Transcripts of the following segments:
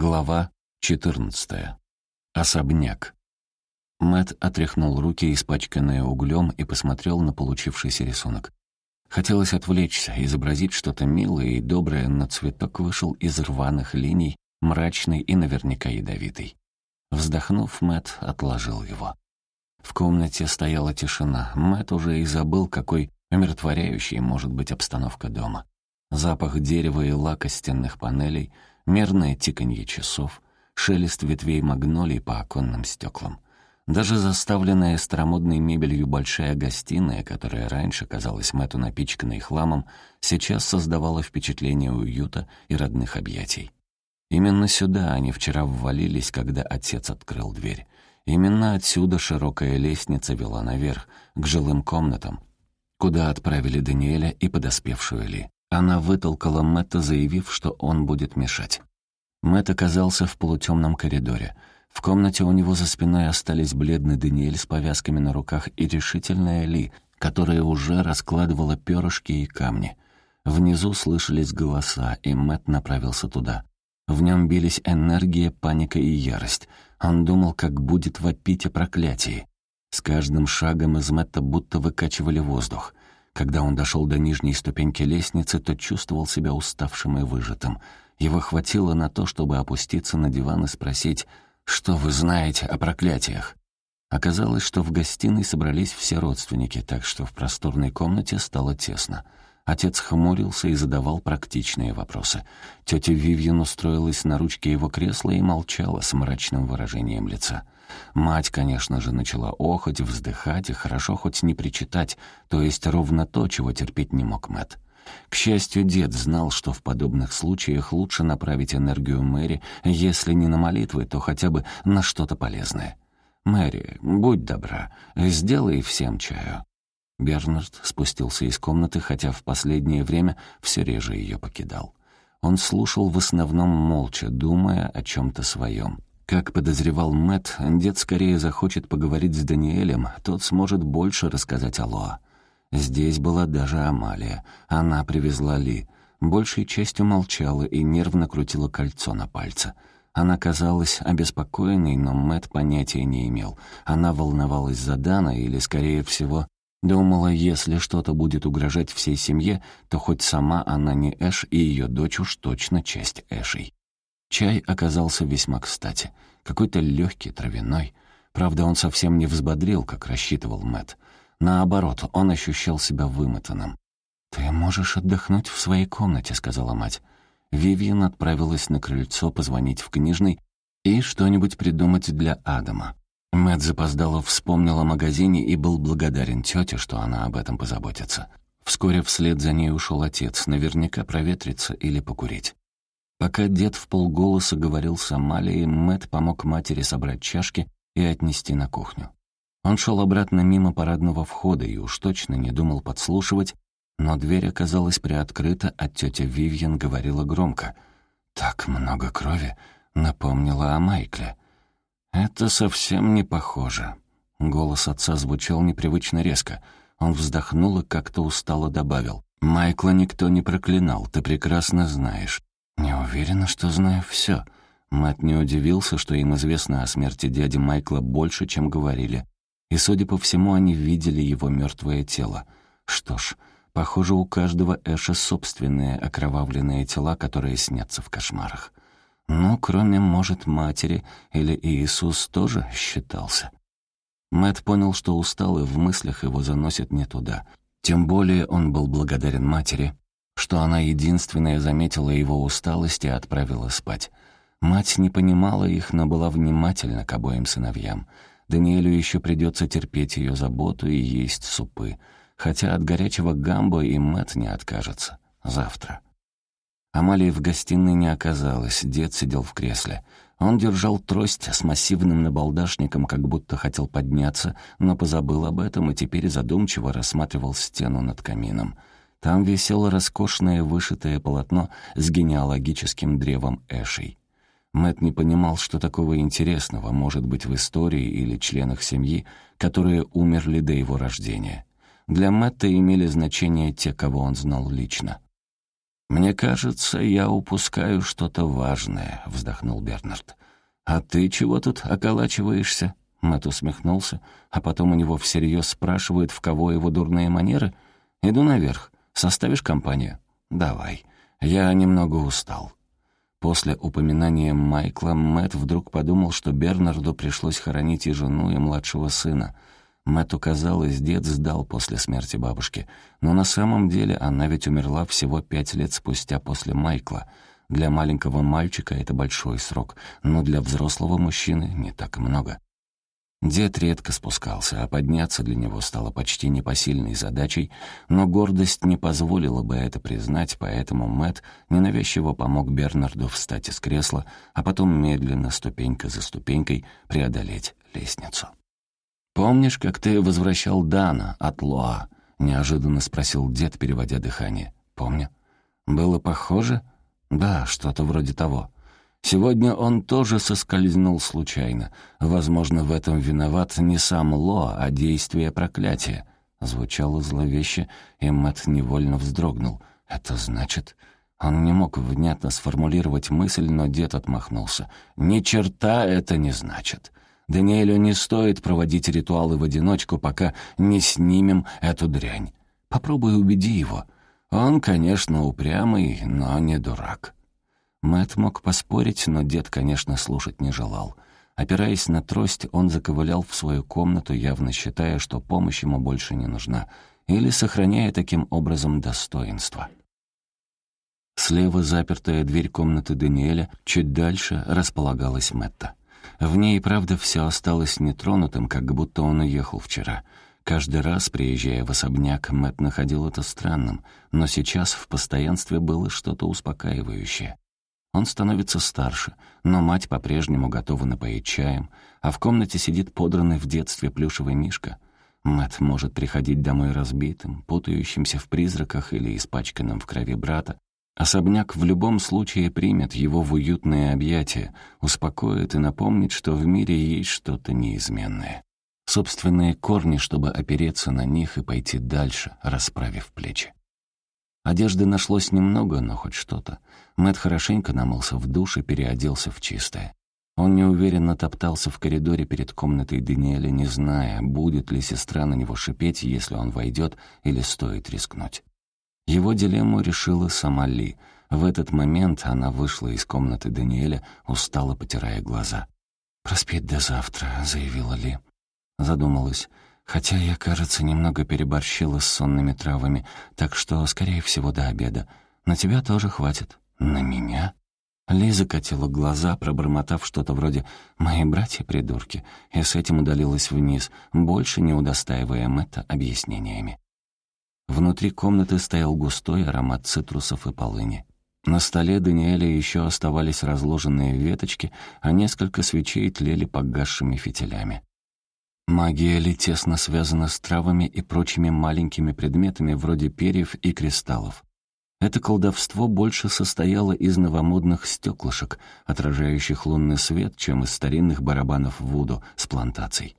Глава 14. Особняк. Мэт отряхнул руки, испачканные углем, и посмотрел на получившийся рисунок. Хотелось отвлечься, изобразить что-то милое и доброе, но цветок вышел из рваных линий, мрачный и наверняка ядовитый. Вздохнув, Мэт отложил его. В комнате стояла тишина. Мэт уже и забыл, какой умиротворяющей может быть обстановка дома. Запах дерева и лака стенных панелей — мерное тиканье часов, шелест ветвей магнолий по оконным стеклам. Даже заставленная старомодной мебелью большая гостиная, которая раньше казалась Мэтту напичканной хламом, сейчас создавала впечатление уюта и родных объятий. Именно сюда они вчера ввалились, когда отец открыл дверь. Именно отсюда широкая лестница вела наверх, к жилым комнатам, куда отправили Даниэля и подоспевшую Ли. Она вытолкала Мэтта, заявив, что он будет мешать. Мэтт оказался в полутемном коридоре. В комнате у него за спиной остались бледный Даниэль с повязками на руках и решительная Ли, которая уже раскладывала перышки и камни. Внизу слышались голоса, и Мэтт направился туда. В нем бились энергия, паника и ярость. Он думал, как будет вопить о проклятии. С каждым шагом из Мэтта будто выкачивали воздух. Когда он дошел до нижней ступеньки лестницы, то чувствовал себя уставшим и выжатым. Его хватило на то, чтобы опуститься на диван и спросить, «Что вы знаете о проклятиях?» Оказалось, что в гостиной собрались все родственники, так что в просторной комнате стало тесно. Отец хмурился и задавал практичные вопросы. Тетя Вивьен устроилась на ручке его кресла и молчала с мрачным выражением лица. Мать, конечно же, начала охоть, вздыхать и хорошо хоть не причитать, то есть ровно то, чего терпеть не мог Мэт. К счастью, дед знал, что в подобных случаях лучше направить энергию Мэри, если не на молитвы, то хотя бы на что-то полезное. «Мэри, будь добра, сделай всем чаю». Бернард спустился из комнаты, хотя в последнее время все реже ее покидал. Он слушал в основном молча, думая о чем-то своем. Как подозревал Мэт, дед скорее захочет поговорить с Даниэлем, тот сможет больше рассказать о Лоа. Здесь была даже Амалия. Она привезла Ли. Большей частью молчала и нервно крутила кольцо на пальце. Она казалась обеспокоенной, но Мэт понятия не имел. Она волновалась за Дана или, скорее всего, думала, если что-то будет угрожать всей семье, то хоть сама она не Эш, и ее дочь уж точно часть Эшей. Чай оказался весьма кстати. Какой-то легкий, травяной. Правда, он совсем не взбодрил, как рассчитывал Мэт. Наоборот, он ощущал себя вымотанным. «Ты можешь отдохнуть в своей комнате», — сказала мать. Вивиан отправилась на крыльцо позвонить в книжный и что-нибудь придумать для Адама. Мэтт запоздало вспомнил о магазине и был благодарен тете, что она об этом позаботится. Вскоре вслед за ней ушел отец, наверняка проветриться или покурить. Пока дед в полголоса говорил с Амалией, Мэт помог матери собрать чашки и отнести на кухню. Он шел обратно мимо парадного входа и уж точно не думал подслушивать, но дверь оказалась приоткрыта, а тетя Вивьен говорила громко. «Так много крови», — напомнила о Майкле. «Это совсем не похоже». Голос отца звучал непривычно резко. Он вздохнул и как-то устало добавил. «Майкла никто не проклинал, ты прекрасно знаешь. «Не уверена, что знаю все. Мэтт не удивился, что им известно о смерти дяди Майкла больше, чем говорили. И, судя по всему, они видели его мертвое тело. Что ж, похоже, у каждого Эша собственные окровавленные тела, которые снятся в кошмарах. Ну, кроме, может, матери или Иисус тоже считался. Мэт понял, что устал, и в мыслях его заносит не туда. Тем более он был благодарен матери, что она единственная заметила его усталость и отправила спать. Мать не понимала их, но была внимательна к обоим сыновьям. Даниэлю еще придется терпеть ее заботу и есть супы, хотя от горячего гамбо и Мэт не откажется. Завтра. Амалии в гостиной не оказалось, дед сидел в кресле. Он держал трость с массивным набалдашником, как будто хотел подняться, но позабыл об этом и теперь задумчиво рассматривал стену над камином — там висело роскошное вышитое полотно с генеалогическим древом Эшей. Мэт не понимал, что такого интересного может быть в истории или членах семьи, которые умерли до его рождения. Для Мэтта имели значение те, кого он знал лично. «Мне кажется, я упускаю что-то важное», — вздохнул Бернард. «А ты чего тут околачиваешься?» Мэтт усмехнулся, а потом у него всерьез спрашивают, в кого его дурные манеры. «Иду наверх. Составишь компанию?» «Давай. Я немного устал». После упоминания Майкла Мэтт вдруг подумал, что Бернарду пришлось хоронить и жену, и младшего сына. Мэтту казалось, дед сдал после смерти бабушки, но на самом деле она ведь умерла всего пять лет спустя после Майкла — для маленького мальчика это большой срок, но для взрослого мужчины не так много. Дед редко спускался, а подняться для него стало почти непосильной задачей, но гордость не позволила бы это признать, поэтому Мэт ненавязчиво помог Бернарду встать из кресла, а потом медленно, ступенька за ступенькой, преодолеть лестницу. «Помнишь, как ты возвращал Дана от Лоа?» — неожиданно спросил дед, переводя дыхание. «Помню». «Было похоже?» Да, что-то вроде того. Сегодня он тоже соскользнул случайно. Возможно, в этом виноват не сам Ло, а действие проклятия. Звучало зловеще, и Мэтт невольно вздрогнул. Это значит... Он не мог внятно сформулировать мысль, но дед отмахнулся. «Ни черта это не значит. Даниэлю не стоит проводить ритуалы в одиночку, пока не снимем эту дрянь. Попробуй убеди его. Он, конечно, упрямый, но не дурак. Мэт мог поспорить, но дед, конечно, слушать не желал. Опираясь на трость, он заковылял в свою комнату, явно считая, что помощь ему больше не нужна, или сохраняя таким образом достоинство. Слева запертая дверь комнаты Даниэля, чуть дальше располагалась Мэтта. В ней, правда, все осталось нетронутым, как будто он уехал вчера — Каждый раз, приезжая в особняк, Мэт находил это странным, но сейчас в постоянстве было что-то успокаивающее. Он становится старше, но мать по-прежнему готова напоить чаем, а в комнате сидит подранный в детстве плюшевый мишка. Мэт может приходить домой разбитым, путающимся в призраках или испачканным в крови брата. Особняк в любом случае примет его в уютные объятия, успокоит и напомнит, что в мире есть что-то неизменное собственные корни, чтобы опереться на них и пойти дальше, расправив плечи. Одежды нашлось немного, но хоть что-то. Мэт хорошенько намылся в душе, переоделся в чистое. Он неуверенно топтался в коридоре перед комнатой Даниэля, не зная, будет ли сестра на него шипеть, если он войдет, или стоит рискнуть. Его дилемму решила сама Ли. В этот момент она вышла из комнаты Даниэля, устало потирая глаза. «Проспит до завтра», — заявила Ли. Задумалась. Хотя я, кажется, немного переборщила с сонными травами, так что, скорее всего, до обеда. На тебя тоже хватит. На меня? Лиза катила глаза, пробормотав что-то вроде «мои братья-придурки», и с этим удалилась вниз, больше не удостаивая Мэтта объяснениями. Внутри комнаты стоял густой аромат цитрусов и полыни. На столе Даниэля еще оставались разложенные веточки, а несколько свечей тлели погасшими фитилями. Магия ли тесно связана с травами и прочими маленькими предметами вроде перьев и кристаллов. Это колдовство больше состояло из новомодных стеклышек, отражающих лунный свет, чем из старинных барабанов Вуду с плантаций.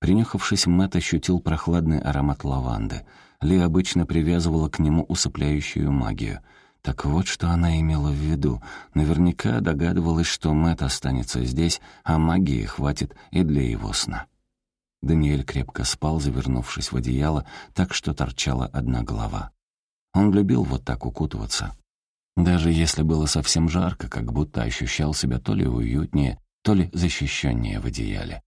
Принюхавшись, Мэтт ощутил прохладный аромат лаванды. Ли обычно привязывала к нему усыпляющую магию. Так вот, что она имела в виду. Наверняка догадывалась, что Мэтт останется здесь, а магии хватит и для его сна. Даниэль крепко спал, завернувшись в одеяло, так что торчала одна голова. Он любил вот так укутываться. Даже если было совсем жарко, как будто ощущал себя то ли уютнее, то ли защищеннее в одеяле.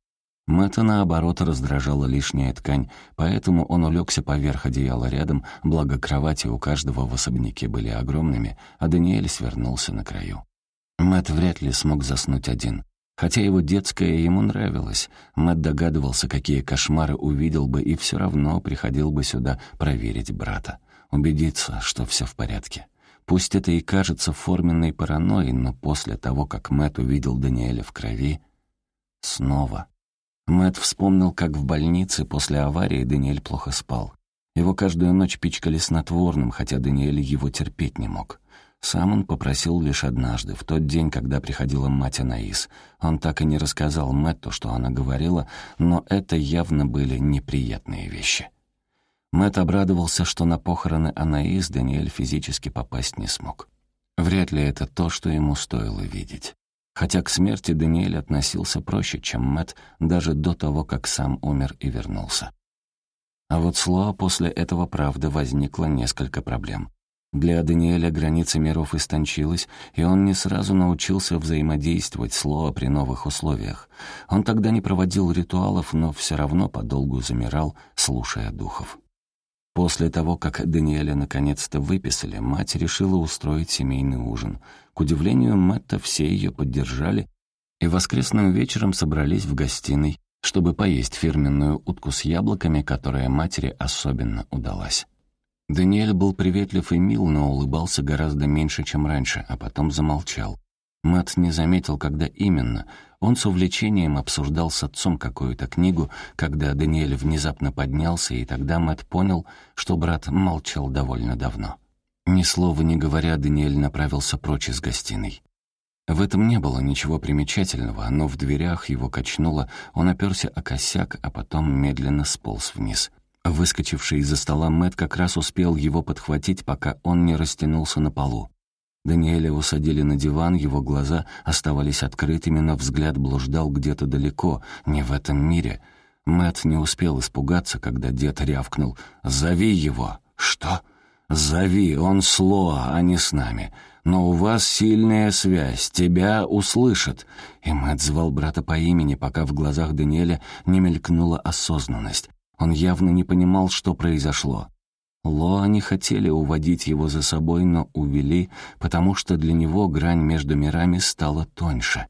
Мэтта, наоборот, раздражала лишняя ткань, поэтому он улегся поверх одеяла рядом, благо кровати у каждого в особняке были огромными, а Даниэль свернулся на краю. Мэтт вряд ли смог заснуть один. Хотя его детское ему нравилось, Мэтт догадывался, какие кошмары увидел бы, и все равно приходил бы сюда проверить брата, убедиться, что все в порядке. Пусть это и кажется форменной паранойей, но после того, как Мэтт увидел Даниэля в крови, снова. Мэтт вспомнил, как в больнице после аварии Даниэль плохо спал. Его каждую ночь пичкали снотворным, хотя Даниэль его терпеть не мог. Сам он попросил лишь однажды, в тот день, когда приходила мать Анаис. Он так и не рассказал Мэтту, что она говорила, но это явно были неприятные вещи. Мэтт обрадовался, что на похороны Анаис Даниэль физически попасть не смог. Вряд ли это то, что ему стоило видеть. Хотя к смерти Даниэль относился проще, чем Мэтт, даже до того, как сам умер и вернулся. А вот с Лоа после этого, правда, возникло несколько проблем. Для Даниэля граница миров истончилась, и он не сразу научился взаимодействовать с Лоа при новых условиях. Он тогда не проводил ритуалов, но все равно подолгу замирал, слушая духов. После того, как Даниэля наконец-то выписали, мать решила устроить семейный ужин. К удивлению Мэтта, все ее поддержали, и воскресным вечером собрались в гостиной, чтобы поесть фирменную утку с яблоками, которая матери особенно удалась. Даниэль был приветлив и мил, но улыбался гораздо меньше, чем раньше, а потом замолчал. Мэтт не заметил, когда именно. Он с увлечением обсуждал с отцом какую-то книгу, когда Даниэль внезапно поднялся, и тогда Мэтт понял, что брат молчал довольно давно. Ни слова не говоря, Даниэль направился прочь из гостиной. В этом не было ничего примечательного, но в дверях его качнуло, он оперся о косяк, а потом медленно сполз вниз. Выскочивший из-за стола Мэтт как раз успел его подхватить, пока он не растянулся на полу. Даниэля усадили на диван, его глаза оставались открытыми, но взгляд блуждал где-то далеко, не в этом мире. Мэт не успел испугаться, когда дед рявкнул «Зови его!» «Что?» «Зови, он с а не с нами. Но у вас сильная связь, тебя услышат». И Мэт звал брата по имени, пока в глазах Даниэля не мелькнула осознанность. Он явно не понимал, что произошло. Лоа не хотели уводить его за собой, но увели, потому что для него грань между мирами стала тоньше.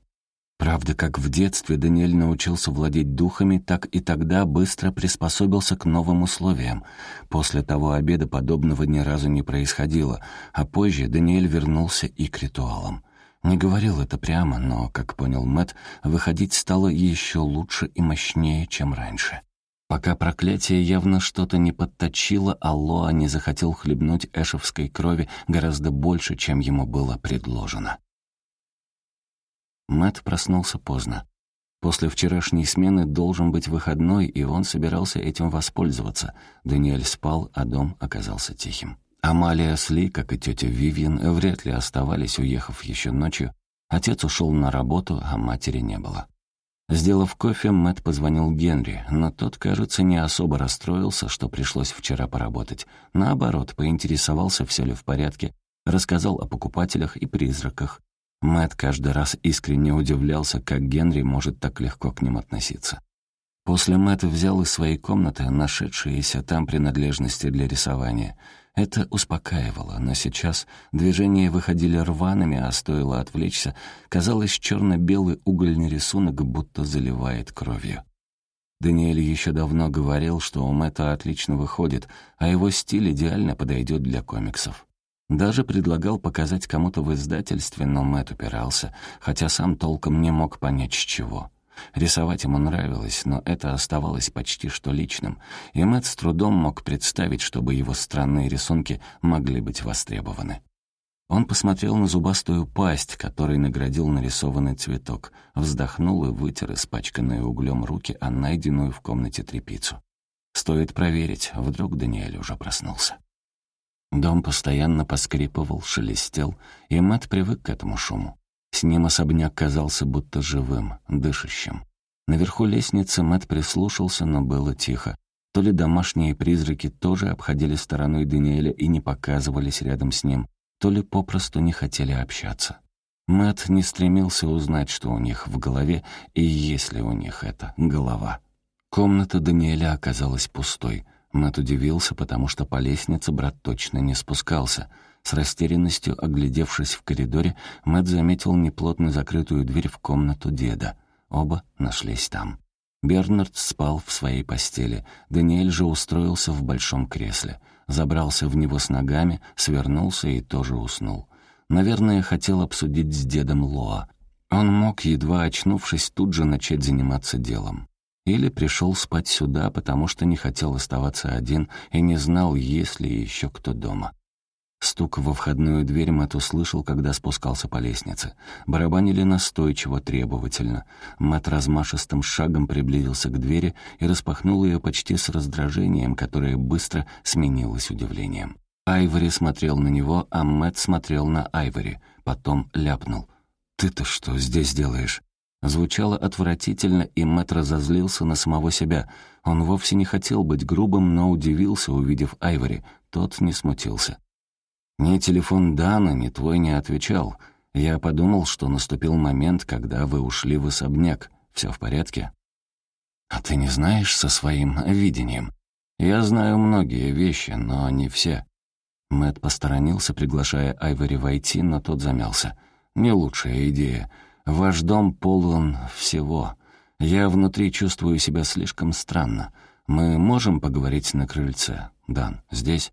Правда, как в детстве Даниэль научился владеть духами, так и тогда быстро приспособился к новым условиям. После того обеда подобного ни разу не происходило, а позже Даниэль вернулся и к ритуалам. Не говорил это прямо, но, как понял Мэт, выходить стало еще лучше и мощнее, чем раньше. Пока проклятие явно что-то не подточило, Аллоа не захотел хлебнуть эшевской крови гораздо больше, чем ему было предложено. Мэт проснулся поздно. После вчерашней смены должен быть выходной, и он собирался этим воспользоваться. Даниэль спал, а дом оказался тихим. Амалия с как и тетя Вивьен, вряд ли оставались, уехав еще ночью. Отец ушел на работу, а матери не было. Сделав кофе, Мэтт позвонил Генри, но тот, кажется, не особо расстроился, что пришлось вчера поработать. Наоборот, поинтересовался, все ли в порядке, рассказал о покупателях и призраках. Мэтт каждый раз искренне удивлялся, как Генри может так легко к ним относиться. После Мэтт взял из своей комнаты нашедшиеся там принадлежности для рисования — это успокаивало, но сейчас движения выходили рваными, а стоило отвлечься, казалось, черно-белый угольный рисунок будто заливает кровью. Даниэль еще давно говорил, что у Мэтта отлично выходит, а его стиль идеально подойдет для комиксов. Даже предлагал показать кому-то в издательстве, но Мэтт упирался, хотя сам толком не мог понять, с чего. Рисовать ему нравилось, но это оставалось почти что личным, и Мэтт с трудом мог представить, чтобы его странные рисунки могли быть востребованы. Он посмотрел на зубастую пасть, которой наградил нарисованный цветок, вздохнул и вытер испачканные углем руки о найденную в комнате тряпицу. Стоит проверить, вдруг Даниэль уже проснулся. Дом постоянно поскрипывал, шелестел, и Мэтт привык к этому шуму. С ним особняк казался будто живым, дышащим. Наверху лестницы Мэт прислушался, но было тихо. То ли домашние призраки тоже обходили стороной Даниэля и не показывались рядом с ним, то ли попросту не хотели общаться. Мэт не стремился узнать, что у них в голове, и есть ли у них это голова. Комната Даниэля оказалась пустой. Мэт удивился, потому что по лестнице брат точно не спускался — с растерянностью оглядевшись в коридоре, Мэтт заметил неплотно закрытую дверь в комнату деда. Оба нашлись там. Бернард спал в своей постели. Даниэль же устроился в большом кресле. Забрался в него с ногами, свернулся и тоже уснул. Наверное, хотел обсудить с дедом Лоа. Он мог, едва очнувшись, тут же начать заниматься делом. Или пришел спать сюда, потому что не хотел оставаться один и не знал, есть ли еще кто дома. Стук во входную дверь Мэтт услышал, когда спускался по лестнице. Барабанили настойчиво, требовательно. Мэтт размашистым шагом приблизился к двери и распахнул ее почти с раздражением, которое быстро сменилось удивлением. Айвори смотрел на него, а Мэтт смотрел на Айвори. Потом ляпнул. «Ты-то что здесь делаешь?» Звучало отвратительно, и Мэтт разозлился на самого себя. Он вовсе не хотел быть грубым, но удивился, увидев Айвори. Тот не смутился. Ни телефон Дана, ни твой не отвечал. Я подумал, что наступил момент, когда вы ушли в особняк. Все в порядке? А ты не знаешь со своим видением? Я знаю многие вещи, но не все. Мэт посторонился, приглашая Айвори войти, но тот замялся. Не лучшая идея. Ваш дом полон всего. Я внутри чувствую себя слишком странно. Мы можем поговорить на крыльце? Дан, здесь?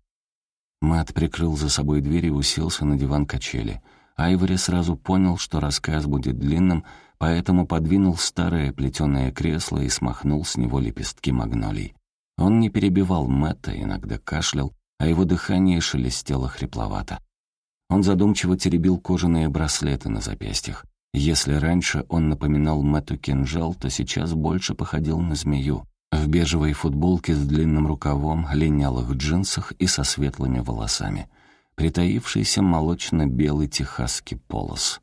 Мэтт прикрыл за собой дверь и уселся на диван качели. Айвори сразу понял, что рассказ будет длинным, поэтому подвинул старое плетеное кресло и смахнул с него лепестки магнолий. Он не перебивал Мэтта, иногда кашлял, а его дыхание шелестело хрипловато. Он задумчиво теребил кожаные браслеты на запястьях. Если раньше он напоминал Мэтту кинжал, то сейчас больше походил на змею в бежевой футболке с длинным рукавом, линялых джинсах и со светлыми волосами. Притаившийся молочно-белый техасский полос.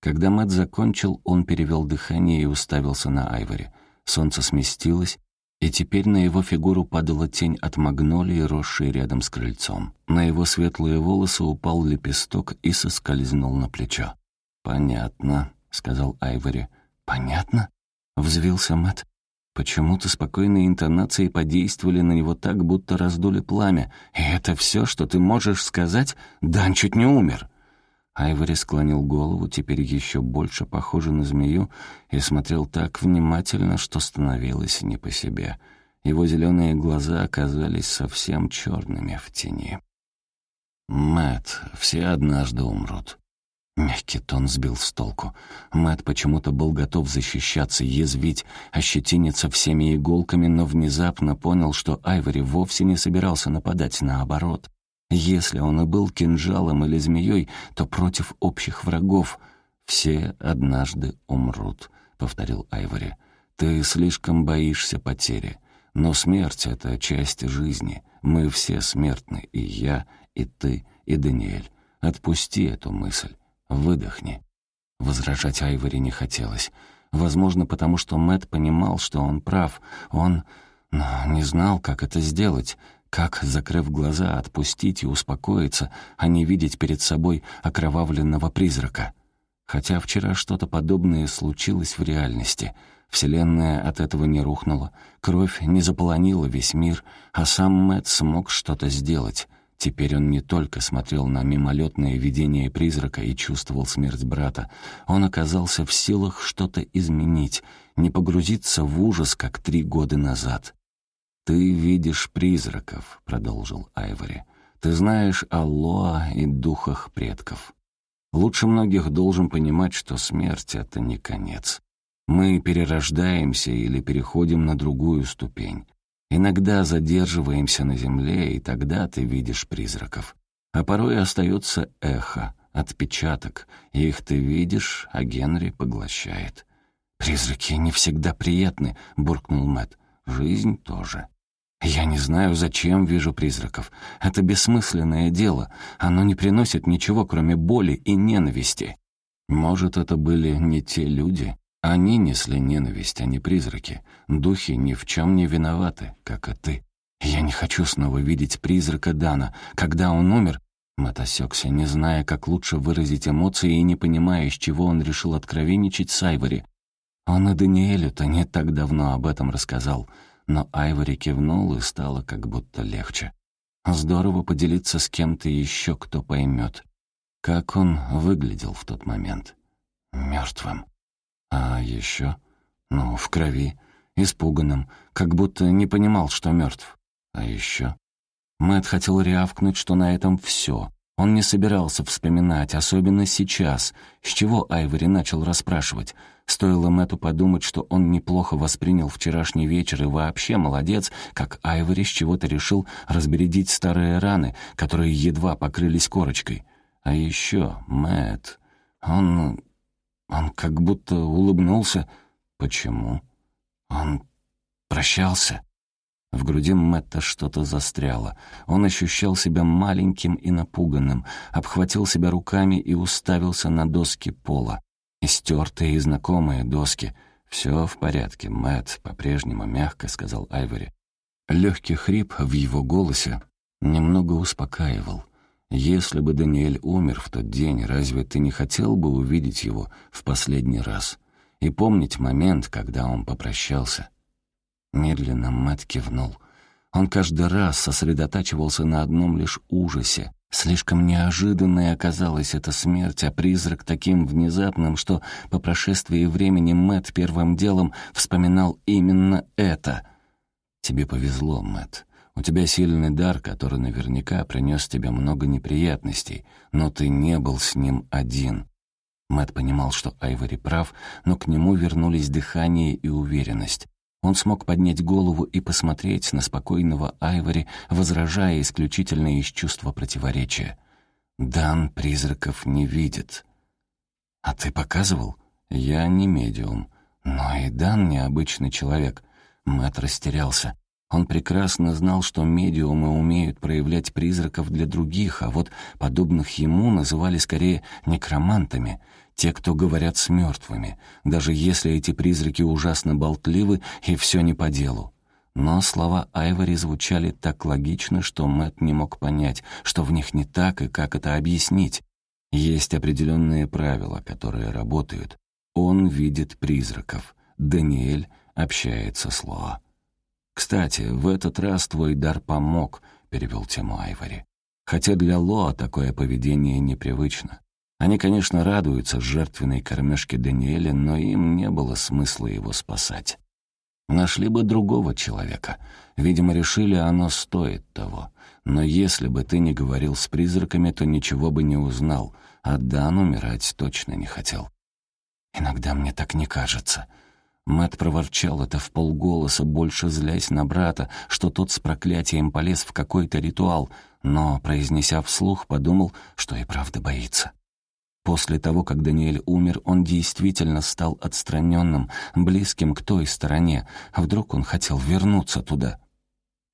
Когда Мэтт закончил, он перевел дыхание и уставился на Айвори. Солнце сместилось, и теперь на его фигуру падала тень от магнолии, росшей рядом с крыльцом. На его светлые волосы упал лепесток и соскользнул на плечо. «Понятно», — сказал Айвори. «Понятно?» — взвился Мэтт. Почему-то спокойные интонации подействовали на него так, будто раздули пламя. «И это все, что ты можешь сказать? Дан чуть не умер!» Айвори склонил голову, теперь еще больше похожий на змею, и смотрел так внимательно, что становилось не по себе. Его зеленые глаза оказались совсем черными в тени. Мэт, все однажды умрут. Мягкий тон сбил с толку. Мэт почему-то был готов защищаться, язвить, ощетиниться всеми иголками, но внезапно понял, что Айвори вовсе не собирался нападать, наоборот. Если он и был кинжалом или змеей, то против общих врагов. «Все однажды умрут», — повторил Айвори. «Ты слишком боишься потери. Но смерть — это часть жизни. Мы все смертны, и я, и ты, и Даниэль. Отпусти эту мысль. «Выдохни». Возражать Айвори не хотелось. Возможно, потому что Мэт понимал, что он прав. Он но не знал, как это сделать, как, закрыв глаза, отпустить и успокоиться, а не видеть перед собой окровавленного призрака. Хотя вчера что-то подобное случилось в реальности. Вселенная от этого не рухнула, кровь не заполонила весь мир, а сам Мэт смог что-то сделать. Теперь он не только смотрел на мимолетное видение призрака и чувствовал смерть брата. Он оказался в силах что-то изменить, не погрузиться в ужас, как три года назад. «Ты видишь призраков», — продолжил Айвори. «Ты знаешь о Лоа и духах предков. Лучше многих должен понимать, что смерть — это не конец. Мы перерождаемся или переходим на другую ступень. Иногда задерживаемся на земле, и тогда ты видишь призраков. А порой остается эхо, отпечаток. Их ты видишь, а Генри поглощает. «Призраки не всегда приятны», — буркнул Мэтт. «Жизнь тоже». «Я не знаю, зачем вижу призраков. Это бессмысленное дело. Оно не приносит ничего, кроме боли и ненависти». «Может, это были не те люди, они несли ненависть, а не призраки. Духи ни в чем не виноваты, как и ты. Я не хочу снова видеть призрака Дана. Когда он умер, Мэтт осекся, не зная, как лучше выразить эмоции и не понимая, с чего он решил откровенничать с Айвори. Он и Даниэлю-то не так давно об этом рассказал. Но Айвори кивнул, и стало как будто легче. Здорово поделиться с кем-то еще, кто поймет. Как он выглядел в тот момент? Мертвым. А еще? Ну, в крови, испуганным, как будто не понимал, что мертв. А еще? Мэт хотел рявкнуть, что на этом все. Он не собирался вспоминать, особенно сейчас. С чего Айвори начал расспрашивать? Стоило Мэтту подумать, что он неплохо воспринял вчерашний вечер и вообще молодец, как Айвори с чего-то решил разбередить старые раны, которые едва покрылись корочкой. А еще Мэтт... Он... он как будто улыбнулся. Почему? Он прощался. В груди Мэтта что-то застряло. Он ощущал себя маленьким и напуганным, обхватил себя руками и уставился на доски пола. Истертые и знакомые доски. «Все в порядке, Мэтт», — по-прежнему мягко сказал Айвори. Легкий хрип в его голосе немного успокаивал. «Если бы Даниэль умер в тот день, разве ты не хотел бы увидеть его в последний раз и помнить момент, когда он попрощался?» Медленно Мэтт кивнул. Он каждый раз сосредотачивался на одном лишь ужасе. Слишком неожиданной оказалась эта смерть, а призрак таким внезапным, что по прошествии времени Мэтт первым делом вспоминал именно это. «Тебе повезло, Мэтт. У тебя сильный дар, который наверняка принес тебе много неприятностей, но ты не был с ним один». Мэтт понимал, что Айвори прав, но к нему вернулись дыхание и уверенность. Он смог поднять голову и посмотреть на спокойного Айвори, возражая исключительно из чувства противоречия. «Дан призраков не видит». «А ты показывал?» «Я не медиум. Но и Дан необычный человек». Мэтт растерялся. Он прекрасно знал, что медиумы умеют проявлять призраков для других, а вот подобных ему называли скорее некромантами — те, кто говорят с мертвыми, даже если эти призраки ужасно болтливы и все не по делу. Но слова Айвори звучали так логично, что Мэт не мог понять, что в них не так и как это объяснить. Есть определенные правила, которые работают. Он видит призраков. Даниэль общается с Лоа. «Кстати, в этот раз твой дар помог», — перевел тему Айвори. «Хотя для Лоа такое поведение непривычно. Они, конечно, радуются жертвенной кормежке Даниэля, но им не было смысла его спасать. Нашли бы другого человека. Видимо, решили, оно стоит того. Но если бы ты не говорил с призраками, то ничего бы не узнал, а Дан умирать точно не хотел. «Иногда мне так не кажется». Мэт проворчал это в полголоса, больше злясь на брата, что тот с проклятием полез в какой-то ритуал, но, произнеся вслух, подумал, что и правда боится. После того, как Даниэль умер, он действительно стал отстраненным, близким к той стороне. Вдруг он хотел вернуться туда?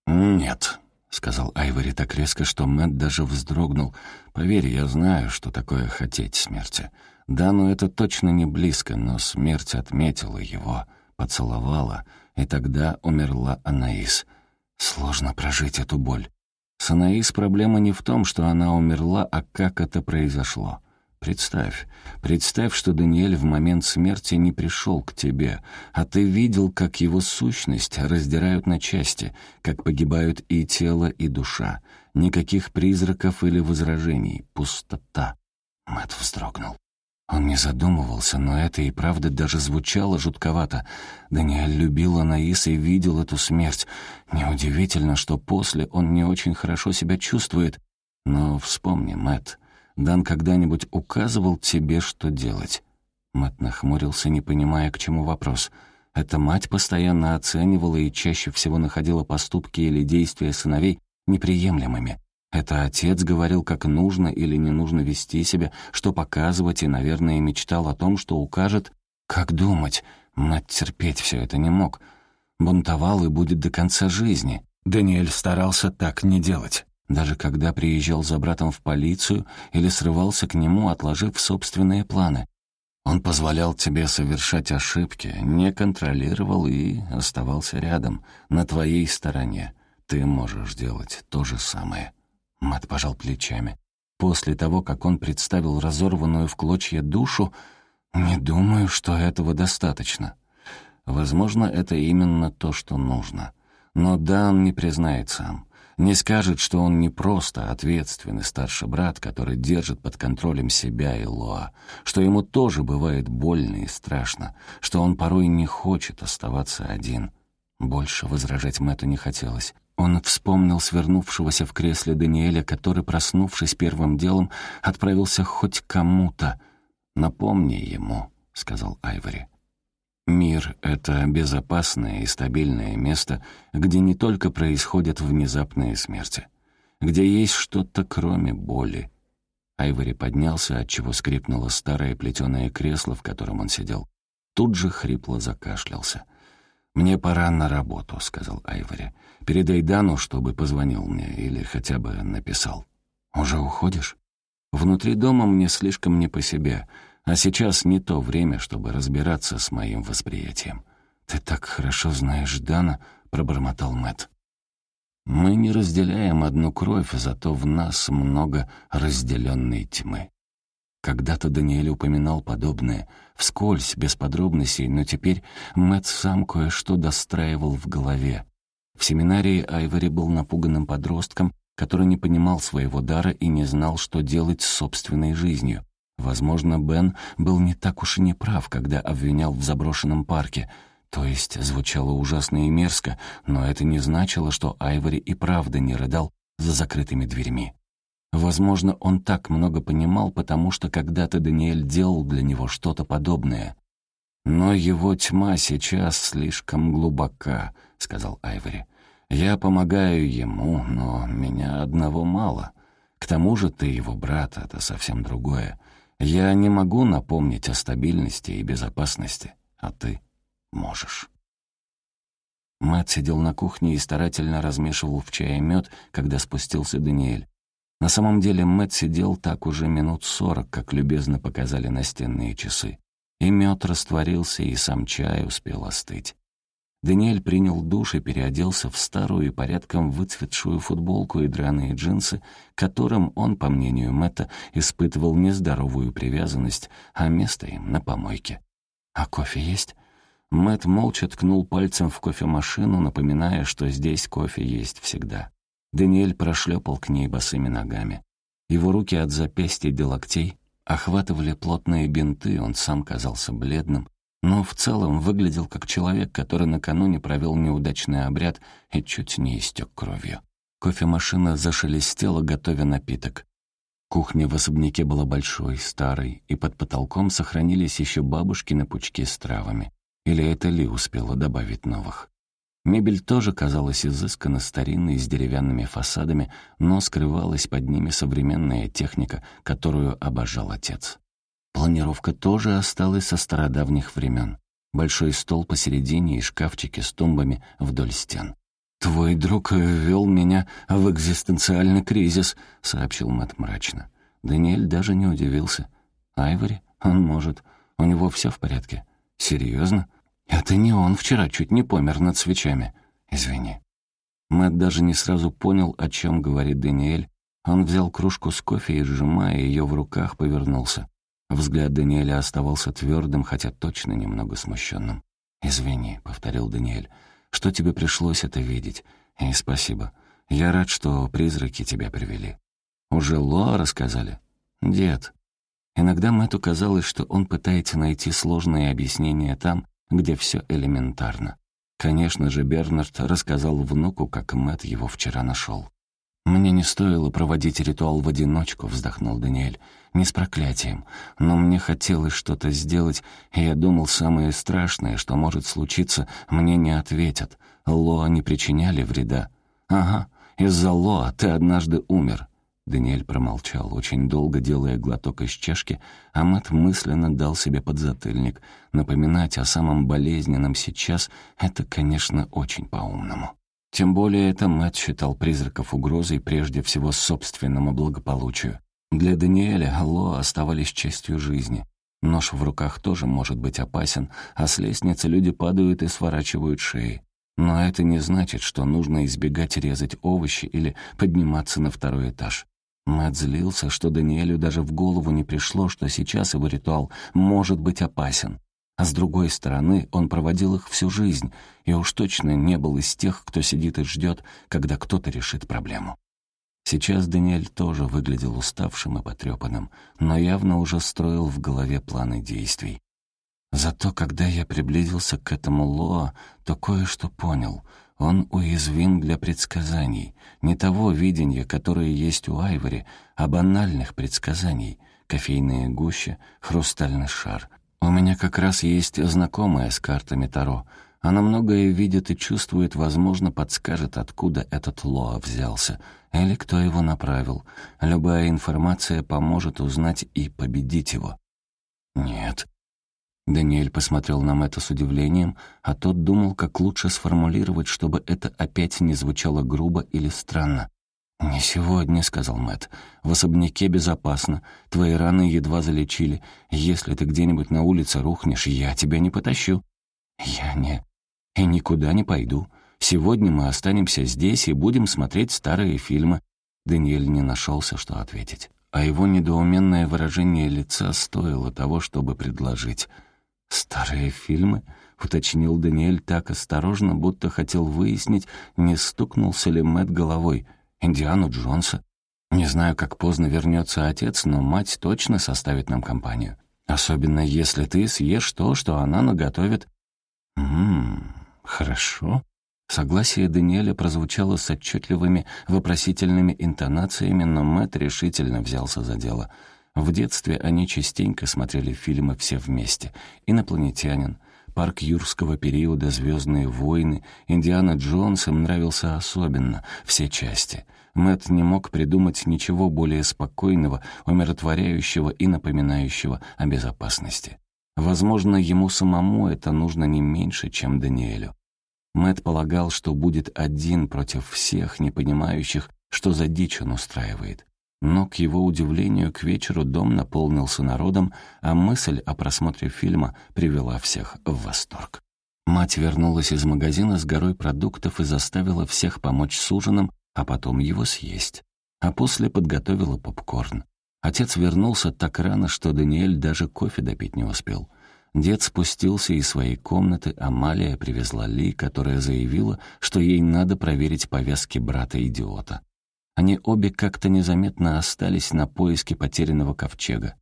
«Нет», — сказал Айвори так резко, что Мэтт даже вздрогнул. «Поверь, я знаю, что такое хотеть смерти. Да, но это точно не близко, но смерть отметила его, поцеловала, и тогда умерла Анаис. Сложно прожить эту боль. С Анаис проблема не в том, что она умерла, а как это произошло. Представь, представь, что Даниэль в момент смерти не пришел к тебе, а ты видел, как его сущность раздирают на части, как погибают и тело, и душа. Никаких призраков или возражений, пустота. Мэтт вздрогнул. Он не задумывался, но это и правда даже звучало жутковато. Даниэль любил Анаис и видел эту смерть. Неудивительно, что после он не очень хорошо себя чувствует. Но вспомни, Мэтт, Дан когда-нибудь указывал тебе, что делать?» Мэтт нахмурился, не понимая, к чему вопрос. Эта мать постоянно оценивала и чаще всего находила поступки или действия сыновей неприемлемыми. Это отец говорил, как нужно или не нужно вести себя, что показывать, и, наверное, мечтал о том, что укажет, как думать. Мать терпеть все это не мог. Бунтовал и будет до конца жизни. Даниэль старался так не делать даже когда приезжал за братом в полицию или срывался к нему, отложив собственные планы. Он позволял тебе совершать ошибки, не контролировал и оставался рядом, на твоей стороне. Ты можешь делать то же самое. Мат пожал плечами. После того, как он представил разорванную в клочья душу, не думаю, что этого достаточно. Возможно, это именно то, что нужно. Но Дан не признает сам не скажет, что он не просто ответственный старший брат, который держит под контролем себя и Лоа, что ему тоже бывает больно и страшно, что он порой не хочет оставаться один. Больше возражать Мэтту не хотелось. Он вспомнил свернувшегося в кресле Даниэля, который, проснувшись первым делом, отправился хоть кому-то. «Напомни ему», — сказал Айвори. «Мир — это безопасное и стабильное место, где не только происходят внезапные смерти, где есть что-то кроме боли». Айвори поднялся, отчего скрипнуло старое плетеное кресло, в котором он сидел. Тут же хрипло закашлялся. «Мне пора на работу», — сказал Айвори. «Передай Дану, чтобы позвонил мне или хотя бы написал». «Уже уходишь?» «Внутри дома мне слишком не по себе, а сейчас не то время, чтобы разбираться с моим восприятием». «Ты так хорошо знаешь Дана», — пробормотал Мэтт. «Мы не разделяем одну кровь, зато в нас много разделенной тьмы». Когда-то Даниэль упоминал подобное, вскользь, без подробностей, но теперь Мэтт сам кое-что достраивал в голове. В семинарии Айвори был напуганным подростком, который не понимал своего дара и не знал, что делать с собственной жизнью. Возможно, Бен был не так уж и не прав, когда обвинял в заброшенном парке. То есть звучало ужасно и мерзко, но это не значило, что Айвори и правда не рыдал за закрытыми дверьми. Возможно, он так много понимал, потому что когда-то Даниэль делал для него что-то подобное. «Но его тьма сейчас слишком глубока», — сказал Айвори. «Я помогаю ему, но меня одного мало. К тому же ты его брат, это совсем другое. Я не могу напомнить о стабильности и безопасности, а ты можешь». Мэтт сидел на кухне и старательно размешивал в чае мед, когда спустился Даниэль. На самом деле Мэтт сидел так уже минут сорок, как любезно показали настенные часы. И мед растворился, и сам чай успел остыть. Даниэль принял душ и переоделся в старую и порядком выцветшую футболку и драные джинсы, которым он, по мнению Мэтта, испытывал нездоровую привязанность, а место им на помойке. «А кофе есть?» Мэтт молча ткнул пальцем в кофемашину, напоминая, что здесь кофе есть всегда. Даниэль прошлепал к ней босыми ногами. Его руки от запястья до локтей охватывали плотные бинты, он сам казался бледным, но в целом выглядел как человек, который накануне провел неудачный обряд и чуть не истек кровью. Кофемашина зашелестела, готовя напиток. Кухня в особняке была большой, старой, и под потолком сохранились еще бабушкины пучки с травами. Или это Ли успела добавить новых. Мебель тоже казалась изысканно старинной, с деревянными фасадами, но скрывалась под ними современная техника, которую обожал отец. Планировка тоже осталась со стародавних времен. Большой стол посередине и шкафчики с тумбами вдоль стен. «Твой друг ввел меня в экзистенциальный кризис», — сообщил Мэтт мрачно. Даниэль даже не удивился. «Айвори? Он может. У него все в порядке. Серьезно? «Это не он вчера чуть не помер над свечами. Извини». Мэтт даже не сразу понял, о чем говорит Даниэль. Он взял кружку с кофе и, сжимая ее в руках, повернулся. Взгляд Даниэля оставался твердым, хотя точно немного смущенным. «Извини», — повторил Даниэль, — «что тебе пришлось это видеть? И спасибо. Я рад, что призраки тебя привели». «Уже Лоа рассказали?» «Дед». Иногда Мэтту казалось, что он пытается найти сложные объяснения там, где все элементарно. Конечно же, Бернард рассказал внуку, как Мэт его вчера нашел. «Мне не стоило проводить ритуал в одиночку», — вздохнул Даниэль. «Не с проклятием. Но мне хотелось что-то сделать, и я думал, самое страшное, что может случиться, мне не ответят. Лоа не причиняли вреда». «Ага, из-за Лоа ты однажды умер. Даниэль промолчал, очень долго делая глоток из чашки, а Мэтт мысленно дал себе подзатыльник. Напоминать о самом болезненном сейчас — это, конечно, очень по-умному. Тем более это Мэтт считал призраков угрозой прежде всего собственному благополучию. Для Даниэля Алло оставались частью жизни. Нож в руках тоже может быть опасен, а с лестницы люди падают и сворачивают шеи. Но это не значит, что нужно избегать резать овощи или подниматься на второй этаж. Мэтт злился, что Даниэлю даже в голову не пришло, что сейчас его ритуал может быть опасен. А с другой стороны, он проводил их всю жизнь, и уж точно не был из тех, кто сидит и ждет, когда кто-то решит проблему. Сейчас Даниэль тоже выглядел уставшим и потрепанным, но явно уже строил в голове планы действий. Зато когда я приблизился к этому Лоа, то кое-что понял. Он уязвим для предсказаний, не того видения, которое есть у Айвори, а банальных предсказаний. Кофейная гуща, хрустальный шар. У меня как раз есть знакомая с картами Таро. Она многое видит и чувствует, возможно, подскажет, откуда этот Лоа взялся, или кто его направил. Любая информация поможет узнать и победить его. Нет. Даниэль посмотрел на Мэтта с удивлением, а тот думал, как лучше сформулировать, чтобы это опять не звучало грубо или странно. «Не сегодня», — сказал Мэтт. «В особняке безопасно. Твои раны едва залечили. Если ты где-нибудь на улице рухнешь, я тебя не потащу». «Я не...» и никуда не пойду. Сегодня мы останемся здесь и будем смотреть старые фильмы». Даниэль не нашелся, что ответить. А его недоуменное выражение лица стоило того, чтобы предложить. «Старые фильмы?» — уточнил Даниэль так осторожно, будто хотел выяснить, не стукнулся ли Мэтт головой. «Индиану Джонса. Не знаю, как поздно вернется отец, но мать точно составит нам компанию. Особенно если ты съешь то, что она наготовит». «Ммм, «Хорошо». Согласие Даниэля прозвучало с отчетливыми вопросительными интонациями, но Мэтт решительно взялся за дело. В детстве они частенько смотрели фильмы все вместе. «Инопланетянин», «Парк юрского периода», «Звездные войны», «Индиана Джонс» им нравился особенно, все части. Мэтт не мог придумать ничего более спокойного, умиротворяющего и напоминающего о безопасности. Возможно, ему самому это нужно не меньше, чем Даниэлю. Мэт полагал, что будет один против всех, не понимающих, что за дичь он устраивает. Но, к его удивлению, к вечеру дом наполнился народом, а мысль о просмотре фильма привела всех в восторг. Мать вернулась из магазина с горой продуктов и заставила всех помочь с ужином, а потом его съесть. А после подготовила попкорн. Отец вернулся так рано, что Даниэль даже кофе допить не успел. Дед спустился из своей комнаты, Амалия привезла Ли, которая заявила, что ей надо проверить повязки брата-идиота. Они обе как-то незаметно остались на поиске потерянного ковчега.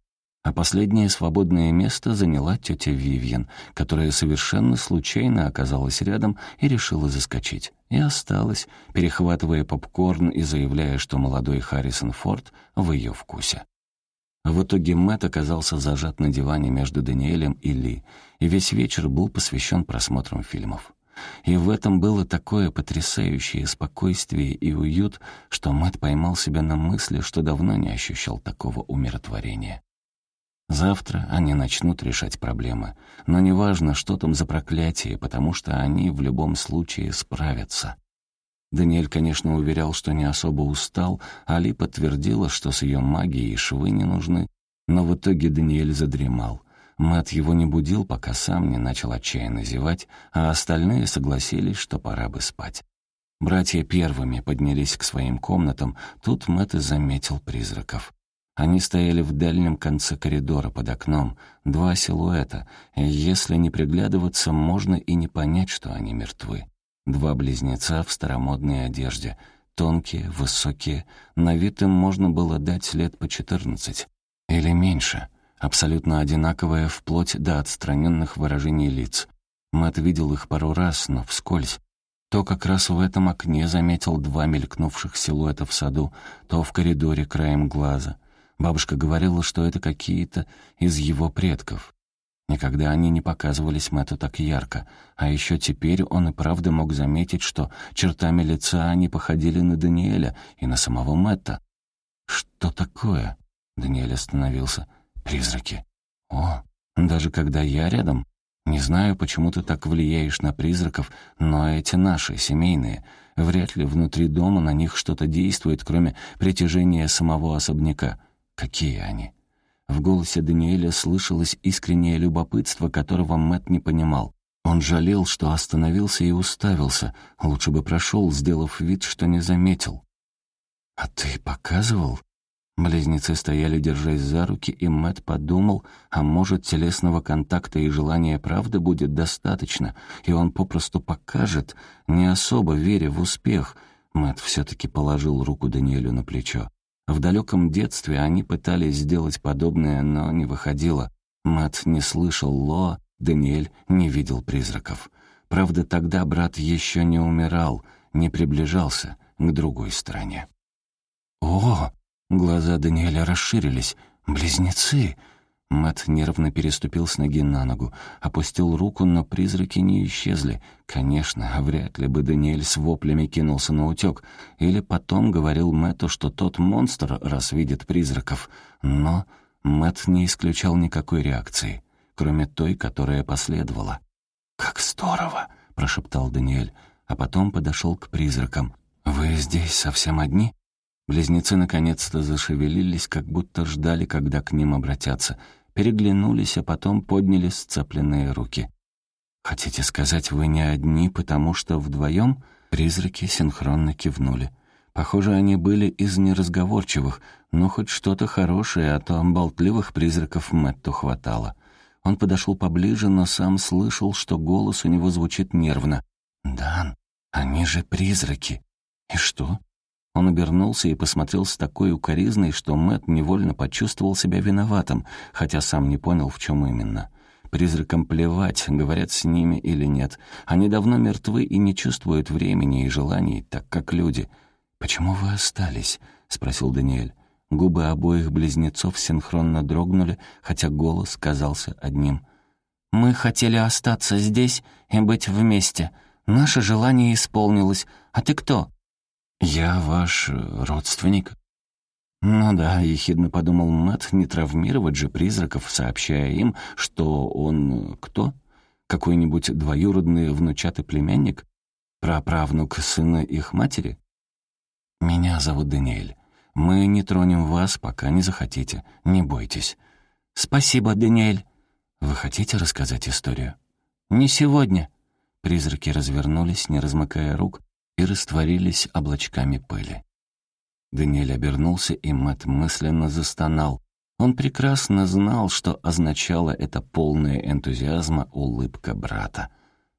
А последнее свободное место заняла тетя Вивьен, которая совершенно случайно оказалась рядом и решила заскочить. И осталась, перехватывая попкорн и заявляя, что молодой Харрисон Форд в ее вкусе. В итоге Мэтт оказался зажат на диване между Даниэлем и Ли, и весь вечер был посвящен просмотрам фильмов. И в этом было такое потрясающее спокойствие и уют, что Мэтт поймал себя на мысли, что давно не ощущал такого умиротворения. Завтра они начнут решать проблемы, но неважно, что там за проклятие, потому что они в любом случае справятся. Даниэль, конечно, уверял, что не особо устал, Али подтвердила, что с ее магией швы не нужны, но в итоге Даниэль задремал. Мэт его не будил, пока сам не начал отчаянно зевать, а остальные согласились, что пора бы спать. Братья первыми поднялись к своим комнатам, тут Мэт и заметил призраков. Они стояли в дальнем конце коридора под окном, два силуэта, и если не приглядываться, можно и не понять, что они мертвы. Два близнеца в старомодной одежде, тонкие, высокие, на вид им можно было дать лет по четырнадцать. Или меньше, абсолютно одинаковые вплоть до отстраненных выражений лиц. Мэтт видел их пару раз, но вскользь. То как раз в этом окне заметил два мелькнувших силуэта в саду, то в коридоре краем глаза. Бабушка говорила, что это какие-то из его предков. Никогда они не показывались Мэтту так ярко, а еще теперь он и правда мог заметить, что чертами лица они походили на Даниэля и на самого Мэтта. «Что такое?» — Даниэль остановился. «Призраки». «О, даже когда я рядом?» «Не знаю, почему ты так влияешь на призраков, но эти наши, семейные. Вряд ли внутри дома на них что-то действует, кроме притяжения самого особняка. Какие они?» В голосе Даниэля слышалось искреннее любопытство, которого Мэт не понимал. Он жалел, что остановился и уставился. Лучше бы прошел, сделав вид, что не заметил. «А ты показывал?» Близнецы стояли, держась за руки, и Мэт подумал, а может, телесного контакта и желания правды будет достаточно, и он попросту покажет, не особо веря в успех. Мэт все-таки положил руку Даниэлю на плечо. В далеком детстве они пытались сделать подобное, но не выходило. Мат не слышал Лоа, Даниэль не видел призраков. Правда, тогда брат еще не умирал, не приближался к другой стороне. «О!» — глаза Даниэля расширились. «Близнецы!» Мэт нервно переступил с ноги на ногу, опустил руку, но призраки не исчезли. Конечно, вряд ли бы Даниэль с воплями кинулся на утек, или потом говорил Мэтту, что тот монстр, раз видит призраков. Но Мэт не исключал никакой реакции, кроме той, которая последовала. «Как здорово!» — прошептал Даниэль, а потом подошел к призракам. «Вы здесь совсем одни?» Близнецы наконец-то зашевелились, как будто ждали, когда к ним обратятся. Переглянулись, а потом подняли сцепленные руки. «Хотите сказать, вы не одни, потому что вдвоем?» Призраки синхронно кивнули. Похоже, они были из неразговорчивых, но хоть что-то хорошее, а то болтливых призраков Мэтту хватало. Он подошел поближе, но сам слышал, что голос у него звучит нервно. «Дан, они же призраки!» «И что?» Он обернулся и посмотрел с такой укоризной, что Мэт невольно почувствовал себя виноватым, хотя сам не понял, в чем именно. Призракам плевать, говорят с ними или нет. Они давно мертвы и не чувствуют времени и желаний, так как люди. «Почему вы остались?» — спросил Даниэль. Губы обоих близнецов синхронно дрогнули, хотя голос казался одним. «Мы хотели остаться здесь и быть вместе. Наше желание исполнилось. А ты кто?» «Я ваш э, родственник». «Ну да», — ехидно подумал Мэтт, не травмировать же призраков, сообщая им, что он... Э, кто? Какой-нибудь двоюродный внучатый племянник? Праправнук сына их матери? «Меня зовут Даниэль. Мы не тронем вас, пока не захотите. Не бойтесь». «Спасибо, Даниэль». «Вы хотите рассказать историю?» «Не сегодня». Призраки развернулись, не размыкая рук, и растворились облачками пыли. Даниэль обернулся, и Мэтт мысленно застонал. Он прекрасно знал, что означала эта полная энтузиазма улыбка брата.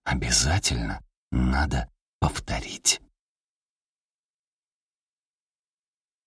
«Обязательно надо повторить».